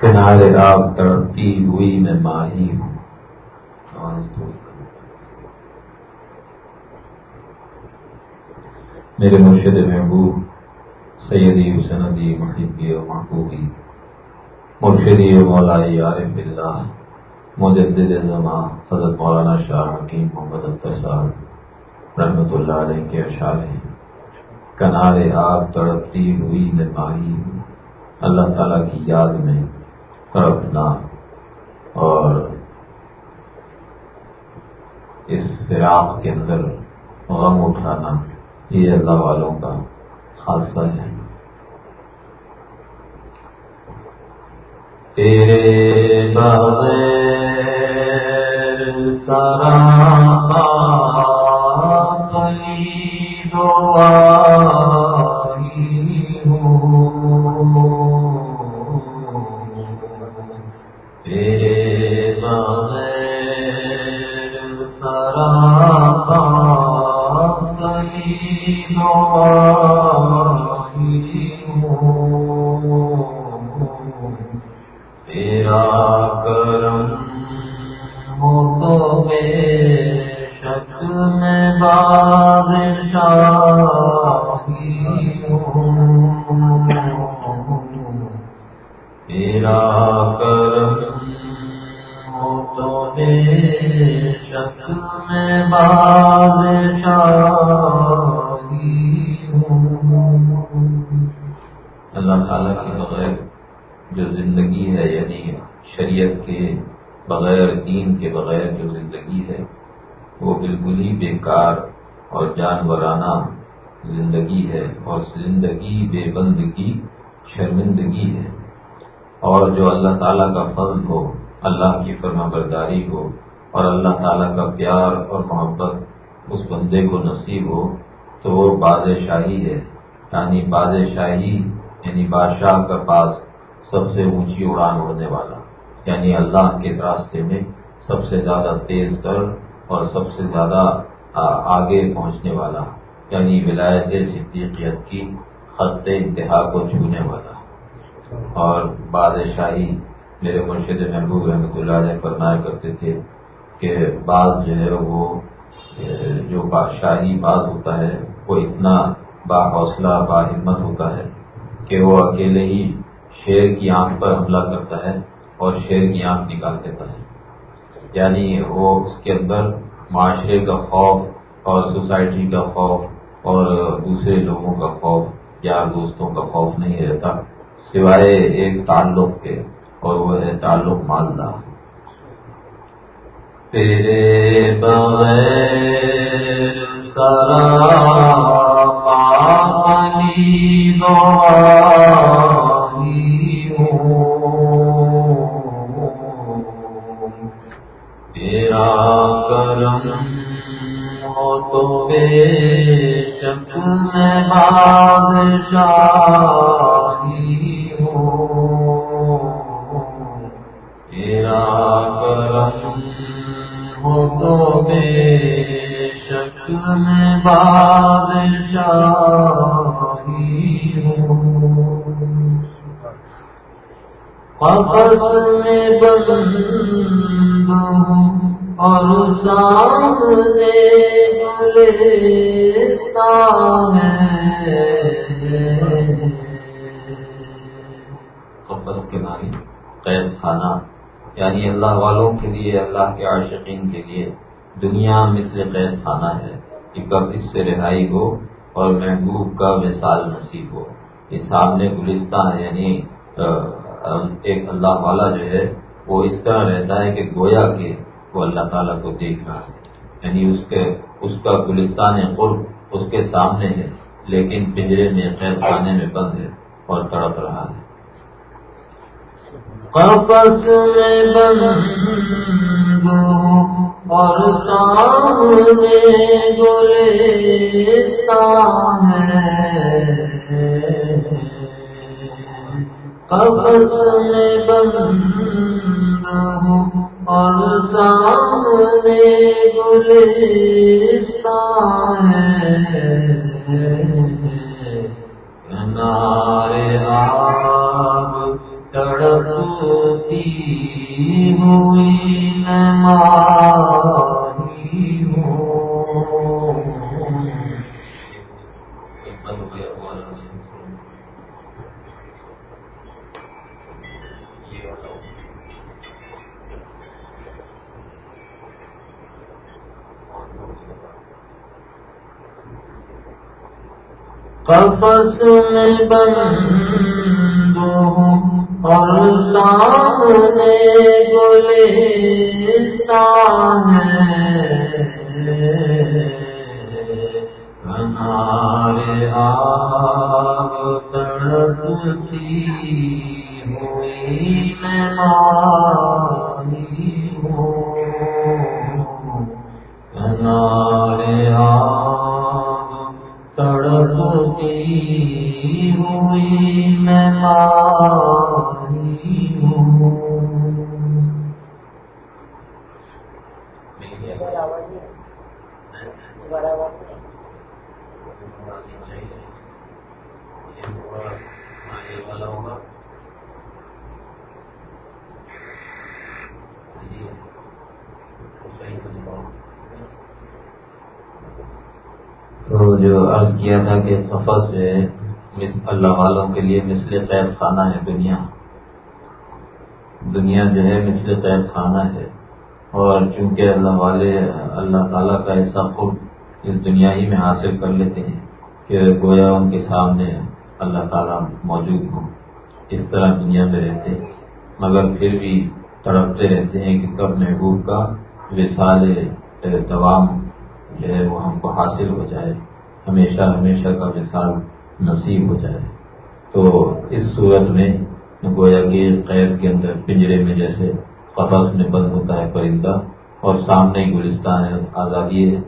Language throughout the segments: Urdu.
کنارے آپ تڑپتی ہوئی میں ماہی ہوں۔ میرے مرشد محبوب، سیدی سندی محبی و محبوبی مرشدی و مولائی عارف اللہ مجدد زمان، حضرت مولانا شاہ حکیم محمد اختر صاحب رحمۃ اللہ علیہ کے اشعار ہیں۔ کنارے آپ تڑپتی ہوئی میں ماہی ہوں۔ اللہ تعالیٰ کی یاد میں تڑپنا اور اس فراق کے اندر غم اٹھانا، یہ اللہ والوں کا خاصہ ہے۔ تیرے بغیر سارا جانورانہ زندگی ہے اور زندگی بے بندگی شرمندگی ہے۔ اور جو اللہ تعالیٰ کا فضل ہو، اللہ کی فرما برداری ہو اور اللہ تعالیٰ کا پیار اور محبت اس بندے کو نصیب ہو، تو وہ باز شاہی ہے۔ یعنی باز شاہی یعنی بادشاہ کا پاس سب سے اونچی اڑان اڑنے والا۔ یعنی اللہ کے راستے میں سب سے زیادہ تیز تر اور سب سے زیادہ آگے پہنچنے والا یعنی ولایت صدیقیت کی خط انتہا کو چھونے والا۔ اور بادشاہی میرے مرشد محبوب رحمۃ اللہ علیہ فرمایا کرتے تھے کہ بعض جو ہے وہ جو بادشاہی بعض ہوتا ہے، وہ اتنا با حوصلہ، با ہمت ہوتا ہے کہ وہ اکیلے ہی شیر کی آنکھ پر حملہ کرتا ہے اور شیر کی آنکھ نکال دیتا ہے۔ یعنی وہ اس کے اندر معاشرے کا خوف اور سوسائٹی کا خوف اور دوسرے لوگوں کا خوف، یار دوستوں کا خوف نہیں رہتا، سوائے ایک تعلق کے، اور وہ ہے تعلق مالدار تیرے بغیر سارا پانی دو کرم ہو تو بے شک میں بادشاہی ہو۔ تیرا کرم ہو تو بے شک میں بادشاہی ہو۔ واپس میں بند ہوں اور سامنے قفص کے معنی قید خانہ یعنی اللہ والوں کے لیے، اللہ کے عاشقین کے لیے۔ دنیا مثل قید خانہ ہے کہ کب اس سے رہائی ہو اور محبوب کا مثال نصیب ہو۔ یہ سامنے گلستان ہے یعنی ایک اللہ والا جو ہے، وہ اس طرح رہتا ہے کہ گویا کے وہ اللہ تعالیٰ کو دیکھ رہا ہے۔ یعنی اس کے اس کا گلستان قرب اس کے سامنے ہے، لیکن پنجرے میں قید خانے میں بند ہے اور تڑپ رہا ہے۔ قفص میں بند اور سامنے گلستان ہے۔ قفص میں بند ہوں اور سامنے گلستان ہے۔ کنارے آب تڑپتی ہوئی ہوں قفص میں بند اور سامنے گلستان ہے۔ کنارے آگ تڑپتی ہوئی میں مانی ہوں۔ کنارے ہوئی میں مانی ہوں والا ہوگا تو جو عرض کیا تھا کہ قفص جو ہے اللہ والوں کے لیے مثل قید خانہ ہے دنیا۔ دنیا جو ہے مثل قید خانہ ہے۔ اور چونکہ اللہ والے اللہ تعالیٰ کا ایسا خود اس دنیا ہی میں حاصل کر لیتے ہیں کہ گویا ان کے سامنے اللہ تعالیٰ موجود ہوں۔ اس طرح دنیا میں رہتے مگر پھر بھی تڑپتے رہتے ہیں کہ کب محبوب کا وسال دوام جو ہے وہ ہم کو حاصل ہو جائے۔ ہمیشہ ہمیشہ کا مثال نصیب ہو جائے۔ تو اس صورت میں گویا کہ قید کے اندر پنجرے میں جیسے قفص میں بند ہوتا ہے پرندہ اور سامنے گلستان ہے، آزادی ہے،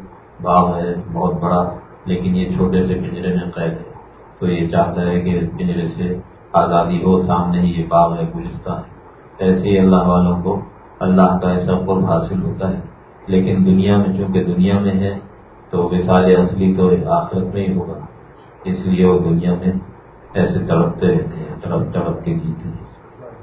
باغ ہے، بہت بڑا، لیکن یہ چھوٹے سے پنجرے میں قید ہے۔ تو یہ چاہتا ہے کہ پنجرے سے آزادی ہو، سامنے ہی یہ باغ ہے، گلستان ہے۔ ایسے ہی اللہ والوں کو اللہ کا ایسا قرب حاصل ہوتا ہے۔ لیکن دنیا میں چونکہ دنیا میں ہے، تو وسال اصلی تو آخرت میں ہی ہوگا۔ اس لیے وہ دنیا میں ایسے تڑپتے رہتے ہیں، تڑپ تڑپ کے جیتے ہیں۔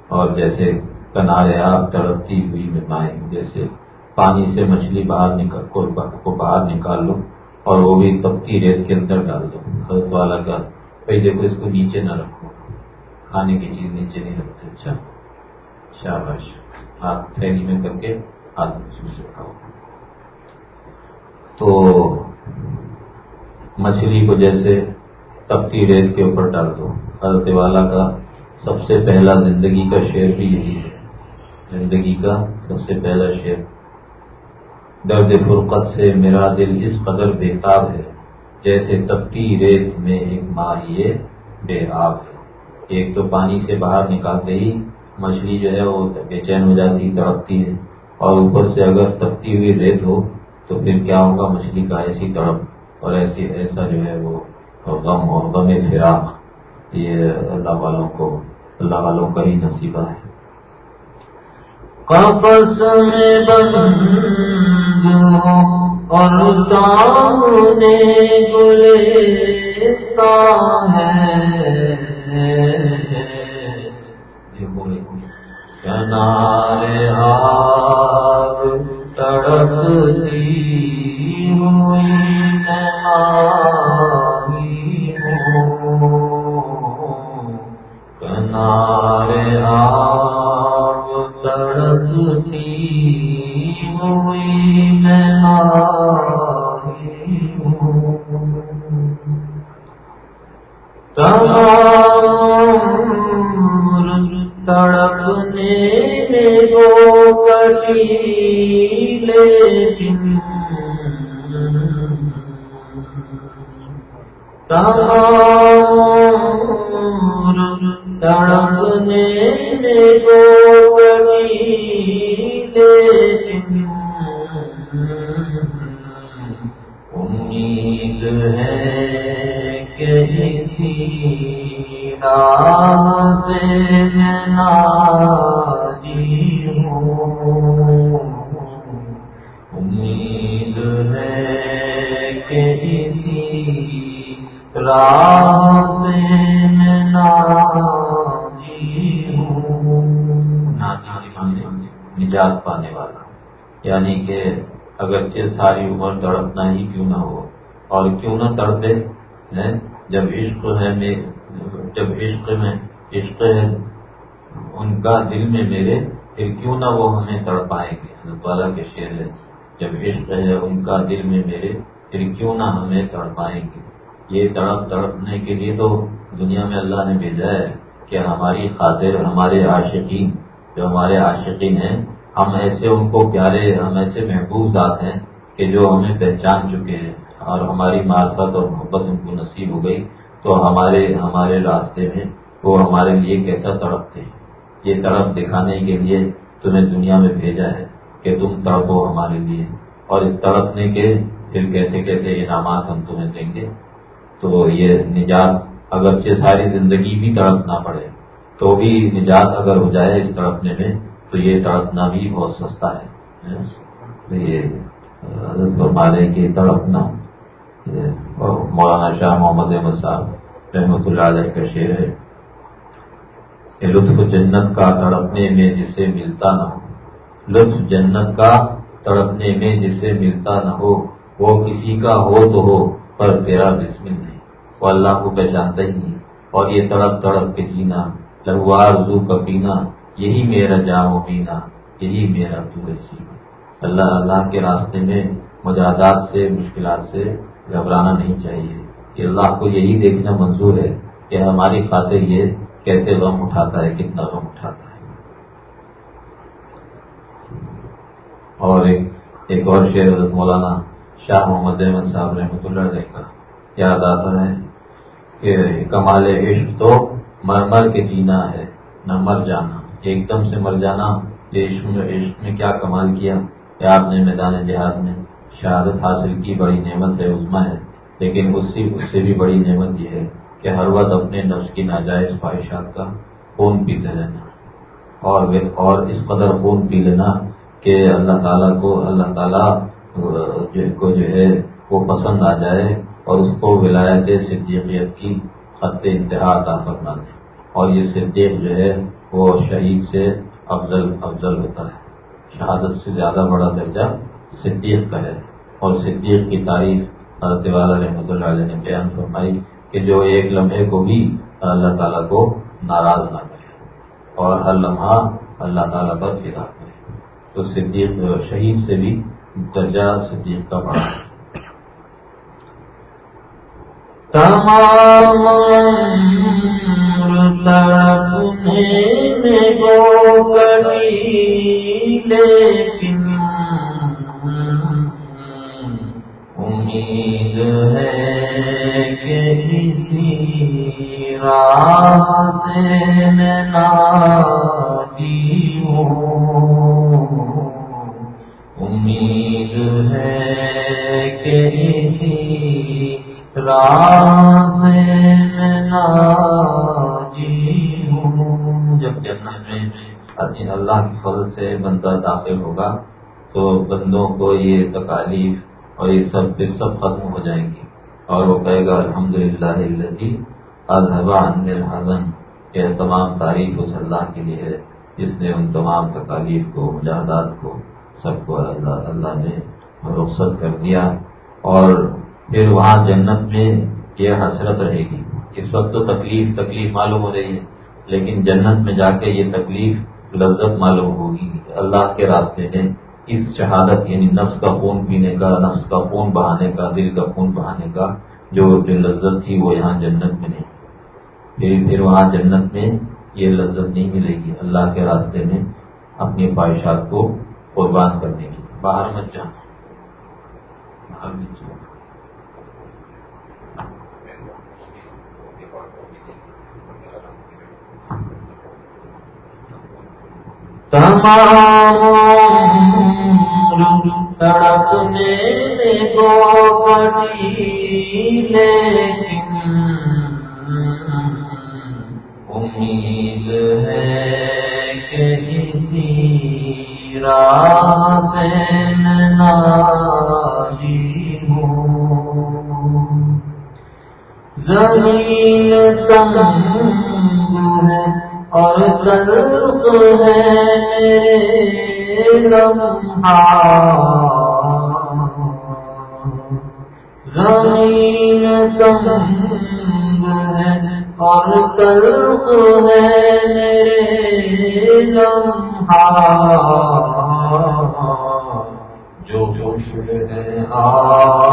اور جیسے کنارے آپ تڑپتی ہوئی میں جیسے پانی سے مچھلی باہر نکال کو باہر نکال لو اور وہ بھی تپتی ریت کے اندر ڈال دو۔ حضرت والا کا بھائی دیکھو اس کو نیچے نہ رکھو۔ کھانے کی چیز نیچے نہیں رکھتے۔ اچھا۔ شاباش۔ ہاتھ تھیلی میں کر کے ہاتھ سے کھاؤ۔ تو مچھلی کو جیسے تپتی ریت کے اوپر ڈال دو۔ حضرت والا کا سب سے پہلا زندگی کا شعر بھی یہی ہے۔ زندگی کا سب سے پہلا شعر۔ درد فرقت سے میرا دل اس قدر بےتاب ہے، جیسے تپتی ریت میں ایک ماہیے بے آب ہے۔ ایک تو پانی سے باہر نکالتے ہی مچھلی جو ہے وہ بے چین ہو جاتی، تڑپتی ہے۔ اور اوپر سے اگر تپتی ہوئی ریت ہو، تو پھر کیا ہوگا؟ مچھلی کا ایسی تڑپ اور ایسی ایسا جو ہے وہ غم اور غم فراق یہ اللہ والوں کو اللہ والوں کا ہی نصیبہ ہے۔ اور سامنے کنارے آگ تڑپتی تڑپتی امید ہے کہ امید ہے کہ اسی راہ سے میں ناجی ہوں۔ ناجی نجات پانے والا۔ یعنی کہ اگرچہ ساری عمر تڑپنا ہی کیوں نہ ہو، اور کیوں نہ تڑپے جب عشق ہے جب عشق میں عشق ہے ان کا دل میں میرے، پھر کیوں نہ وہ ہمیں تڑپائیں گے؟ حضرت والا کے شعر ہے، جب عشق ہے ان کا دل میں میرے، پھر کیوں نہ ہمیں تڑپائیں گے؟ یہ تڑپ، تڑپنے کے لیے تو دنیا میں اللہ نے بھیجا ہے کہ ہماری خاطر، ہمارے عاشقین، جو ہمارے عاشقین ہیں ہم ایسے ان کو پیارے، ہم ایسے محبوب ذات ہیں کہ جو ہمیں پہچان چکے ہیں اور ہماری معرفت اور محبت ان کو نصیب ہو گئی، تو ہمارے ہمارے راستے میں وہ ہمارے لیے کیسا تڑپتے ہیں؟ یہ تڑپ دکھانے کے لیے تمہیں دنیا میں بھیجا ہے کہ تم تڑپو ہمارے لیے۔ اور اس تڑپنے کے پھر کیسے کیسے انعامات ہم تمہیں دیں گے؟ تو یہ نجات اگرچہ ساری زندگی بھی تڑپنا پڑے، تو بھی نجات اگر ہو جائے اس تڑپنے میں تو یہ تڑپنا بھی بہت سستا ہے تو یہ فرمانے کی تڑپنا۔ اور مولانا شاہ محمد احمد صاحب رحمۃ اللہ علیہ کا شعر ہے۔ کہ لطف جنت کا تڑپنے میں جسے ملتا نہ ہو۔ لطف جنت کا تڑپنے میں جسے ملتا نہ ہو۔ وہ کسی کا ہو تو ہو، پر تیرا بسم نہیں۔ وہ اللہ کو پہچانتا ہی نہیں۔ اور یہ تڑپ تڑپ کے جینا لہوار زو کا پینا۔ یہی میرا جام و پینا یہی میرا سینا۔ اللہ اللہ کے راستے میں مجادات سے، مشکلات سے گھبرانا نہیں چاہیے۔ کہ اللہ کو یہی دیکھنا منظور ہے کہ ہماری خاطر یہ کیسے غم اٹھاتا ہے، کتنا غم اٹھاتا ہے۔ اور ایک ایک اور شعر حضرت مولانا شاہ محمد احمد صاحب رحمۃ اللہ علیہ کا یاد آتا ہے کہ کمال عشق تو مر مر کے جینا ہے، نہ مر جانا۔ ایک دم سے مر جانا عشق میں عشق میں کیا کمال کیا کہ آپ نے میدان جہاد میں شہادت حاصل کی، بڑی نعمت ہے عزما ہے۔ لیکن اس سے اس سے بھی بڑی نعمت یہ ہے کہ ہر وقت اپنے نفس کی ناجائز خواہشات کا خون پیتے رہنا اور اور اس قدر خون پی لینا کہ اللہ تعالیٰ کو، اللہ تعالیٰ کو جو ہے، وہ پسند آ جائے اور اس کو ولایت صدیقیت کی خط انتہا عطا فرما دے۔ اور یہ صدیق جو ہے وہ شہید سے افضل افضل ہوتا ہے۔ شہادت سے زیادہ بڑا درجہ صدیق کا ہے۔ اور صدیق کی تعریف حضرت والا رحمۃ اللہ علیہ نے بیان فرمائی کہ جو ایک لمحے کو بھی اللہ تعالیٰ کو ناراض نہ کرے اور ہر لمحہ اللہ تعالیٰ پر فدا کرے۔ تو صدیق شہید سے بھی درجہ صدیق کا بڑا ہے۔ تمام لیکن امید ہے کہ کسی راہ سے میں نادی ہوں۔ امید ہے کہ کسی راہ سے میں نادی میں اللہ کی فضل سے بندہ داخل ہوگا، تو بندوں کو یہ تکالیف اور یہ سب پھر سب ختم ہو جائیں گی۔ اور وہ کہے گا الحمد للہ الحضن یہ تمام تعریف اس اللہ کے لیے ہے، جس نے ان تمام تکالیف کو، مجاہدات کو، سب کو اللہ اللہ نے رخصت کر دیا۔ اور پھر وہاں جنت میں یہ حسرت رہے گی۔ اس وقت تو تکلیف تکلیف معلوم ہو رہی ہے۔ لیکن جنت میں جا کے یہ تکلیف لذت معلوم ہوگی اللہ کے راستے میں اس شہادت یعنی نفس کا خون پینے کا، نفس کا خون بہانے کا، دل کا خون بہانے کا جو جو لذت تھی، وہ یہاں جنت میں نہیں۔ پھر پھر وہاں جنت میں یہ لذت نہیں ملے گی۔ اللہ کے راستے میں اپنی خواہشات کو قربان کرنے کی باہر مت جانا۔ باہر مت جانا۔ تمام تڑپنے کو کٹی لیکن امید ہے کہ کسی راہ سے ناجی ہوں زمین تنگ ہے اور تلخ ہے لمحہ۔ زمین تنگ ہے اور تلخ ہے میرے لمحہ۔ جو خوش ہے آپ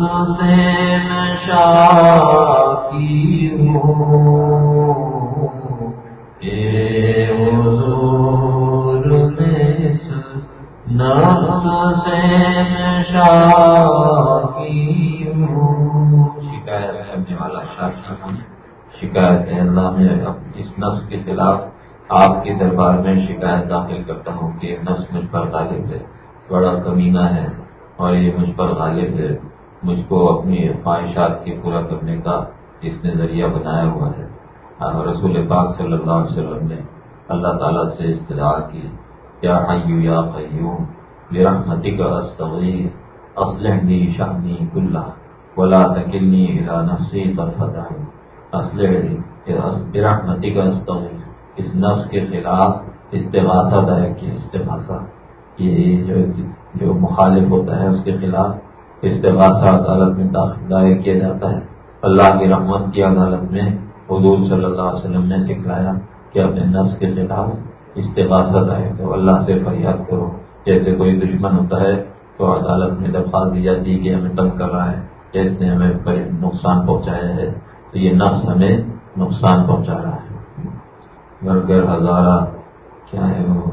نفس سے نشا کی ہوں تیرے حضور نفس سے نشا کی ہوں شکایت کرنے والا شاخی شکایت ہے اللہ میں اس نفس کے خلاف آپ کے دربار میں شکایت داخل کرتا ہوں کہ نفس مجھ پر غالب ہے۔ بڑا کمینہ ہے اور یہ مجھ پر غالب ہے۔ مجھ کو اپنی خواہشات کے پورا کرنے کا اس نے ذریعہ بنایا ہوا ہے۔ رسول پاک صلی اللہ علیہ وسلم نے اللہ تعالیٰ سے استدعا کی، یا حیو یا قیوم برحمتی کا استغیث اسلحنی شہنی کلّہ، ولا تکلنی الى نفسی طرفت اسلح برحمتی کا استغیث، اس نفس کے خلاف استغاثہ دائر کی استغاثہ۔ یہ جو جو مخالف ہوتا ہے، اس کے خلاف استغاثہ عدالت میں دائر کیا جاتا ہے۔ اللہ کی رحمت کی عدالت میں حضور صلی اللہ علیہ وسلم نے سکھلایا کہ اپنے نفس کے خلاف استغاثہ دائر کرو۔ اللہ سے فریاد کرو۔ جیسے کوئی دشمن ہوتا ہے تو عدالت میں درخواست دی جاتی ہے کہ ہمیں تنگ کر رہا ہے۔ اس نے ہمیں نقصان پہنچایا ہے، تو یہ نفس ہمیں نقصان پہنچا رہا ہے۔ گھر گھر ہزارہ، کیا ہے وہ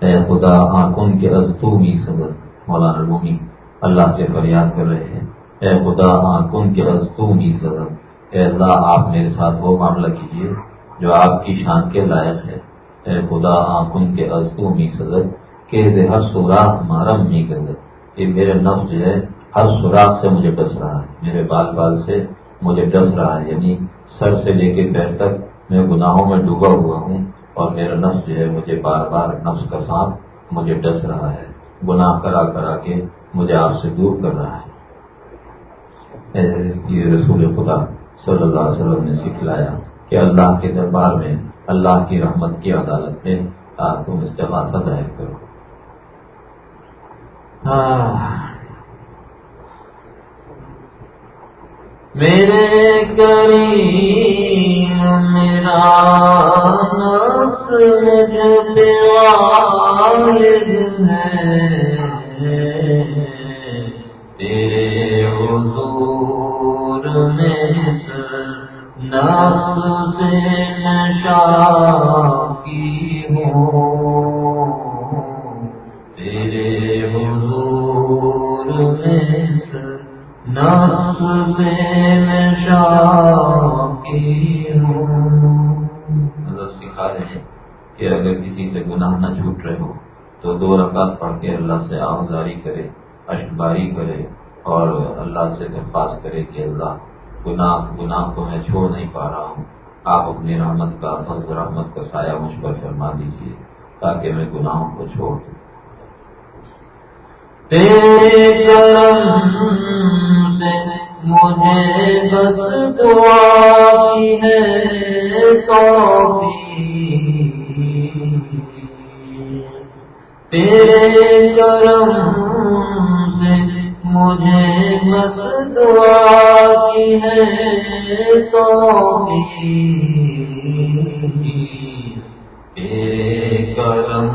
اے خدا ہاں، آنکھوں کے ازتومی صدر مولانا رومی اللہ سے فریاد کر رہے ہیں۔ اے خدا ہاں، آنکھوں کے ازتومی صدر اے اللہ، آپ میرے ساتھ وہ معاملہ کیجیے جو آپ کی شان کے لائق ہے۔ اے خدا ہاں، آنکھوں کے ازتومی صدر کہ ہر سوراخ مارم نہیں کر یہ میرے نفس جو ہے، ہر سوراخ سے مجھے ڈس رہا ہے۔ میرے بال بال سے مجھے ڈس رہا ہے۔ یعنی سر سے لے کے پیر تک میں گناہوں میں ڈوبا ہوا ہوں اور میرا نفس جو ہے، مجھے بار بار نفس کا ساتھ مجھے ڈس رہا ہے، گناہ کرا کرا کے مجھے آپ سے دور کر رہا ہے۔ رسول خدا صلی اللہ علیہ وسلم نے سکھلایا کہ اللہ کے دربار میں اللہ کی رحمت کی عدالت میں تم استفاظہ ظاہر کرو۔ میرے کریم، میرا نفس مجھ غالب ہے۔ تیرے حضور میں نفس سے نشا کی ہوں۔ نفس سے سکھا رہے ہیں کہ اگر کسی سے گناہ نہ چھوٹ رہے ہو، تو دو رکعت پڑھ کے اللہ سے آہذاری کرے اشباری کرے اور اللہ سے درخواست کرے کہ اللہ، گناہ گناہ کو میں چھوڑ نہیں پا رہا ہوں۔ آپ اپنی رحمت کا، فضل رحمت کا سایہ مجھ پر فرما دیجیے تاکہ میں گناہوں کو چھوڑ دوں۔ تیرے کرم سے مجھے بس دعا کی ہے تیرے کرم سے مجھے بس دعا کی ہے تو تیرے کرم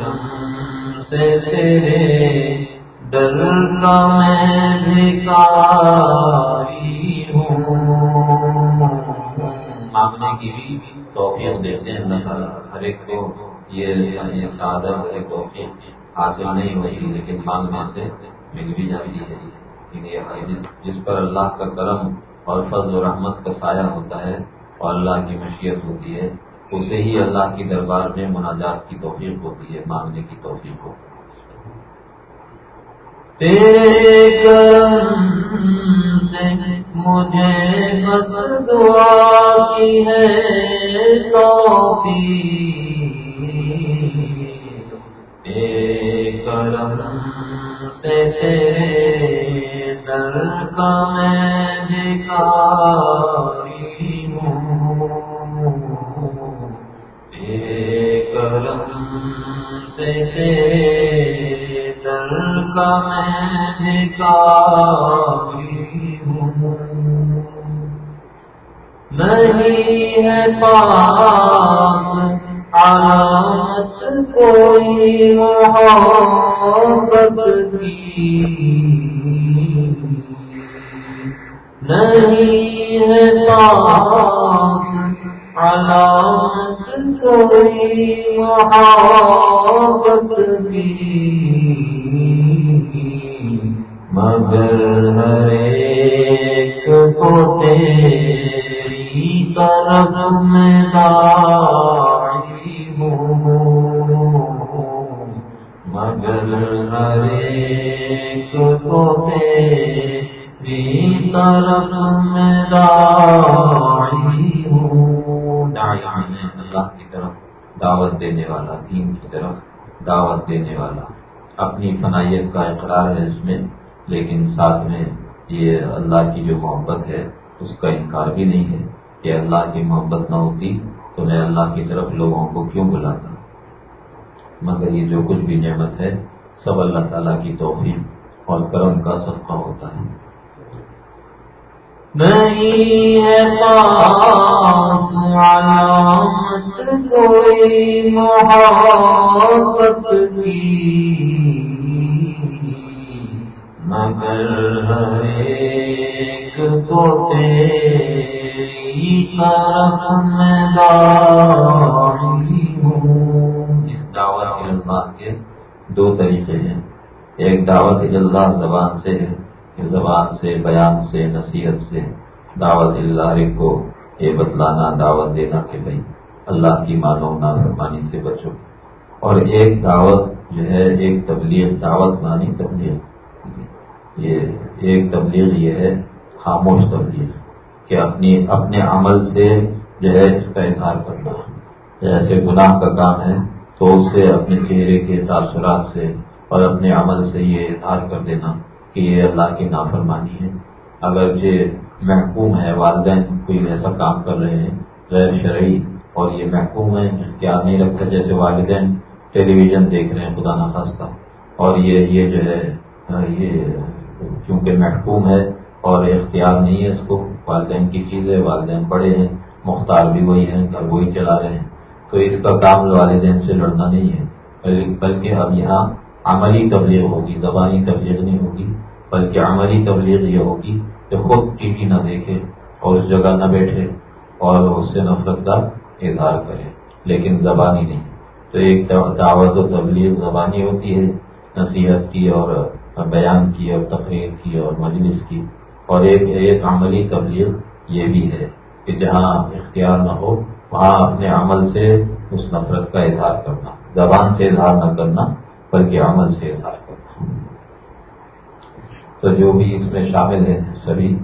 سے تیرے کا میں بھکاری ہوں۔ مانگنے کی بھی توفیق دیتے ہیں اللہ تعالیٰ، ہر ایک کو یہ سادہ ایک توفیق حاصل نہیں ہوتی لیکن مانگنے سے مل بھی جاتی ہے۔ جس پر اللہ کا کرم اور فضل و رحمت کا سایہ ہوتا ہے اور اللہ کی مشیت ہوتی ہے، اسے ہی اللہ کی دربار میں مناجات کی توفیق ہوتی ہے، مانگنے کی توفیق ہوتی ہے۔ تیرے کرم سے مجھے بس دعا کی ہے، توفیق۔ تیرے کرم سے تیرے در کا میں بھکاری ہوں۔ تیرے کرم سے تیرے کا میں ہوں نہیں ہے پاس علامت کوئی محبت کی نہیں ہے پاس علامت کوئی محبت کی مگر ہر ایک کو تیری طرف میں ہوں مگر ہر ایک کو تیری طرف میں داعی ہوں اللہ کی طرف دعوت دینے والا دین کی طرف دعوت دینے والا اپنی فنائیت کا اقرار ہے اس میں لیکن ساتھ میں یہ اللہ کی جو محبت ہے، اس کا انکار بھی نہیں ہے کہ اللہ کی محبت نہ ہوتی تو میں اللہ کی طرف لوگوں کو کیوں بلاتا؟ مگر یہ جو کچھ بھی نعمت ہے، سب اللہ تعالیٰ کی توفیق اور کرم کا صدقہ ہوتا ہے۔ نہیں ہے پاس علامت کوئی محبت کی مگر ہر ایک کو تیری طرف میں ہوں۔ اس دعوت اللہ کے دو طریقے ہیں۔ ایک دعوت اللہ زبان سے ہے زبان سے، بیان سے، نصیحت سے دعوت اللہ کو یہ بتلانا، دعوت دینا کہ بھائی اللہ کی مانو، نافرمانی سے بچو۔ اور ایک دعوت جو ہے، ایک تبلیغ، دعوت مانی تبلیغ۔ یہ ایک تبلیغ یہ ہے، خاموش تبلیغ، کہ اپنی، اپنے عمل سے جو ہے اس کا اظہار کرنا۔ جیسے گناہ کا کام ہے، تو اس سے، اپنے چہرے کے تاثرات سے اور اپنے عمل سے یہ اظہار کر دینا کہ یہ اللہ کی نافرمانی ہے۔ اگر یہ محکوم ہے، والدین کوئی ایسا کام کر رہے ہیں، غیر شرعی اور یہ محکوم ہے اختیار نہیں رکھتا، جیسے والدین ٹیلی ویژن دیکھ رہے ہیں، خدا نخواستہ اور یہ یہ جو ہے، یہ کیونکہ محکوم ہے اور اختیار نہیں ہے اس کو۔ والدین کی چیز ہے والدین پڑے ہیں، مختار بھی وہی ہیں، گھر وہی چلا رہے ہیں۔ تو اس کا کام والدین سے لڑنا نہیں ہے۔ بلکہ اب یہاں عملی تبلیغ ہوگی، زبانی تبلیغ نہیں ہوگی، بلکہ عملی تبلیغ یہ ہوگی کہ خود ٹی وی نہ دیکھے اور اس جگہ نہ بیٹھے اور اس سے نفرت کا اظہار کرے، لیکن زبانی نہیں۔ تو ایک دعوت و تبلیغ زبانی ہوتی ہے، نصیحت کی اور بیان کی اور تقریر کی اور مجلس کی اور ایک ایک عملی تبلیغ یہ بھی ہے کہ جہاں اختیار نہ ہو وہاں اپنے عمل سے اس نفرت کا اظہار کرنا، زبان سے اظہار نہ کرنا، بلکہ عمل سے اظہار کرنا۔ تو جو بھی اس میں شامل ہے سبھی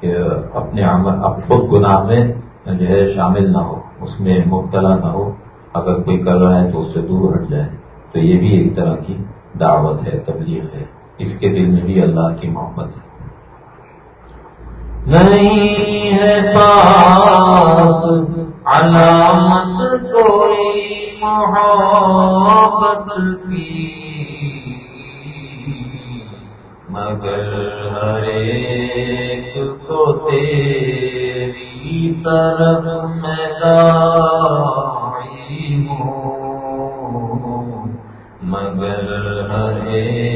کہ اپنے عمل اب خود گناہ میں جو ہے شامل نہ ہو، اس میں مبتلا نہ ہو، اگر کوئی کر رہا ہے تو اس سے دور ہٹ جائے۔ تو یہ بھی ایک طرح کی دعوت ہے، تبلیغ ہے۔ اس کے دل میں بھی اللہ کی محبت ہے۔ نہیں ہے پاس علامت کوئی محبت کی۔ مگر ہر ایک کو تیری طرف میں دائی ہوں۔ مگر ہر ایک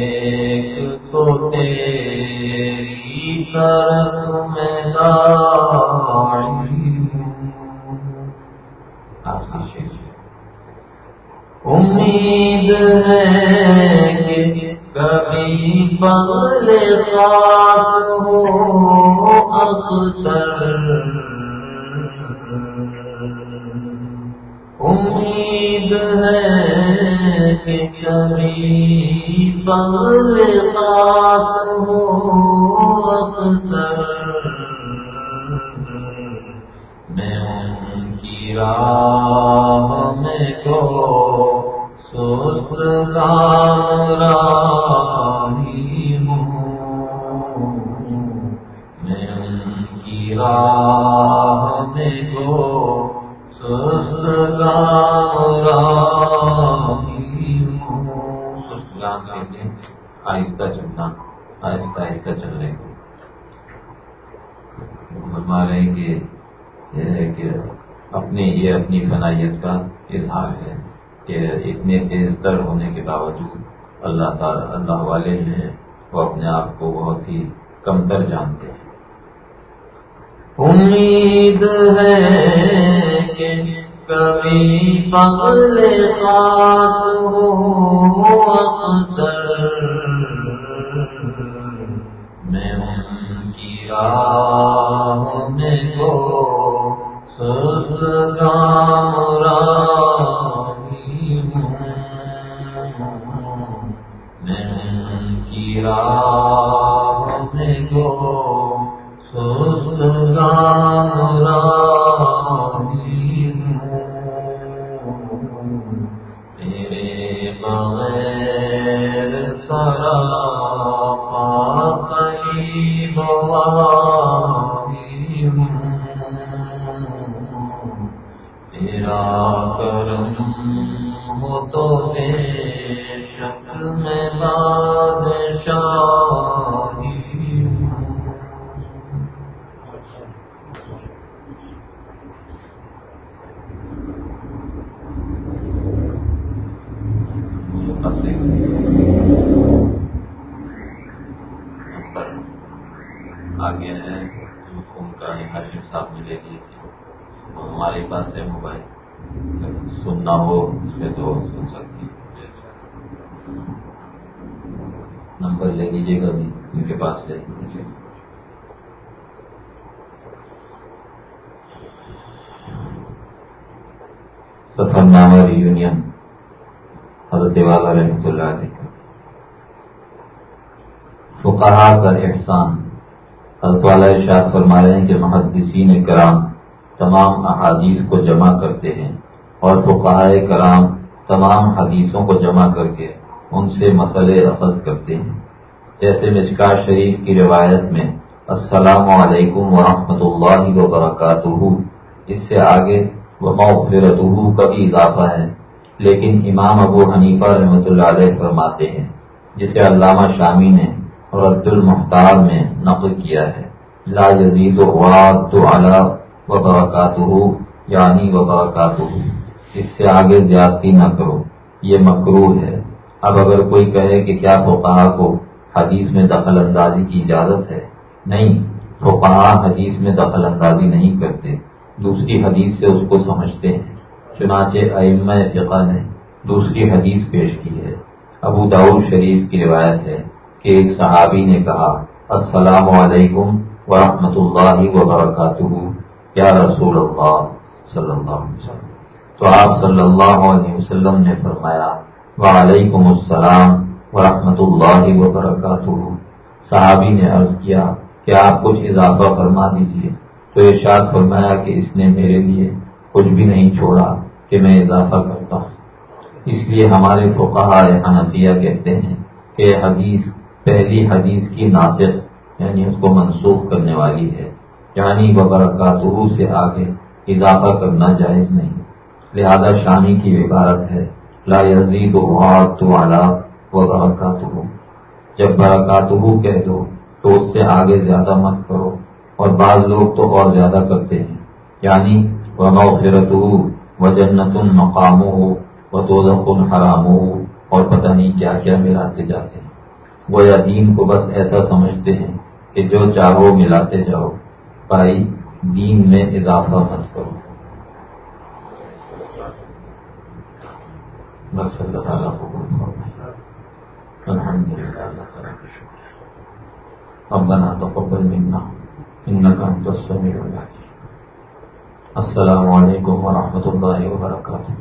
امید ہے کبھی بغل خاص ہو اختر امید ہے کہ کبھی بغل خاص ہو اختر میں ان کی راہ میں تو سست آہستہ چلنا آہستہ آہستہ چلنے کو فرما رہے کہ یہ ہے کہ اپنی یہ اپنی فنائیت کا اتنے تیز تر ہونے کے باوجود اللہ تعالی اللہ والے جو ہیں، وہ اپنے آپ کو بہت ہی کم تر جانتے ہیں۔ امید ہے کہ کبھی پگل میں ان کی راہ گرا نمبر لے لیجیے گا بھی، ان کے پاس لے لیجیے۔ سفر نامہ ریونین، حضرت والا رحمۃ اللہ علیہ۔ فقہا کا احسان، حضرت والا ارشاد فرما رہے ہیں کہ محدثین کرام تمام احادیث کو جمع کرتے ہیں اور فقہا کرام تمام حدیثوں کو جمع کر کے ان سے مسئلے اخذ کرتے ہیں۔ جیسے مشکا شریف کی روایت میں، السلام علیکم ورحمۃ اللہ وبرکاتہ۔ اس سے آگے وہ کا بھی اضافہ ہے۔ لیکن امام ابو حنیفہ رحمۃ اللہ علیہ فرماتے ہیں، جسے علامہ شامی نے اور عبد المختار میں نقل کیا ہے۔ لا یزید و برکاتہ یعنی و اس سے آگے زیادتی نہ کرو، یہ مکرو ہے۔ اب اگر کوئی کہے کہ کیا فقہا کو حدیث میں دخل اندازی کی اجازت ہے؟ نہیں فقہا حدیث میں دخل اندازی نہیں کرتے۔ دوسری حدیث سے اس کو سمجھتے ہیں۔ چنانچہ ائمہ فقہ نے دوسری حدیث پیش کی ہے۔ ابو داؤد شریف کی روایت ہے کہ ایک صحابی نے کہا، السلام علیکم ورحمۃ اللہ وبرکاتہ۔ یا رسول اللہ صلی اللہ علیہ وسلم۔ تو آپ صلی اللہ علیہ وسلم نے فرمایا وعلیکم السلام ورحمۃ اللہ وبرکاتہ۔ صحابی نے عرض کیا کہ آپ کچھ اضافہ فرما دیجیے تو ارشاد فرمایا کہ اس نے میرے لیے کچھ بھی نہیں چھوڑا کہ میں اضافہ کرتا ہوں۔ اس لیے ہمارے فقہ حنفیہ کہتے ہیں کہ حدیث، پہلی حدیث کی ناصف یعنی اس کو منسوخ کرنے والی ہے۔ یعنی وبرکاتہ سے آگے اضافہ کرنا جائز نہیں۔ لہذا شانی کی عبارت ہے۔ لا یزید والا و برکاتہ جب برکاتہ کہہ دو، تو اس سے آگے زیادہ مت کرو اور بعض لوگ تو اور زیادہ کرتے ہیں۔ یعنی وہ موفرت ہو و جنت المقام ہو و تو حرام ہو اور پتہ نہیں کیا کیا ملاتے جاتے ہیں۔ وہ یا دین کو بس ایسا سمجھتے ہیں کہ جو چاہو ملاتے جاؤ۔ بھائی، دین میں اضافہ مت کرو۔ بس اللہ تعالیٰ کو الحمد للہ اللہ تعالیٰ کا شکر ربنا تقبل منا انك انت السميع العليم السلام علیکم ورحمۃ اللہ وبرکاتہ۔